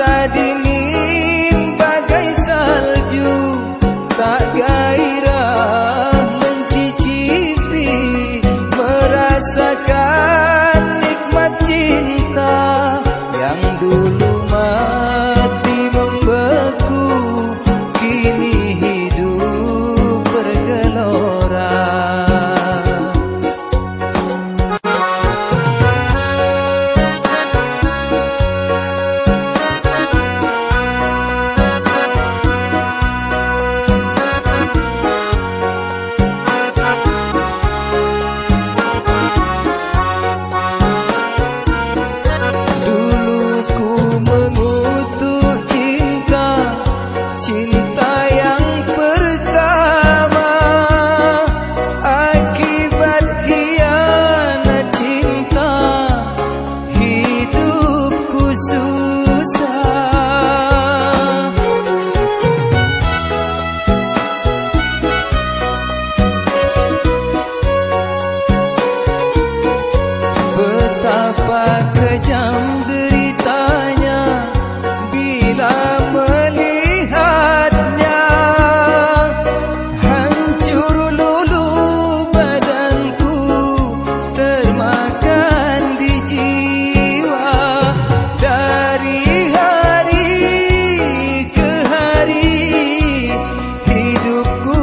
Tadi ding, bagai salju, tak gairah mencicipi merasakan. cukupku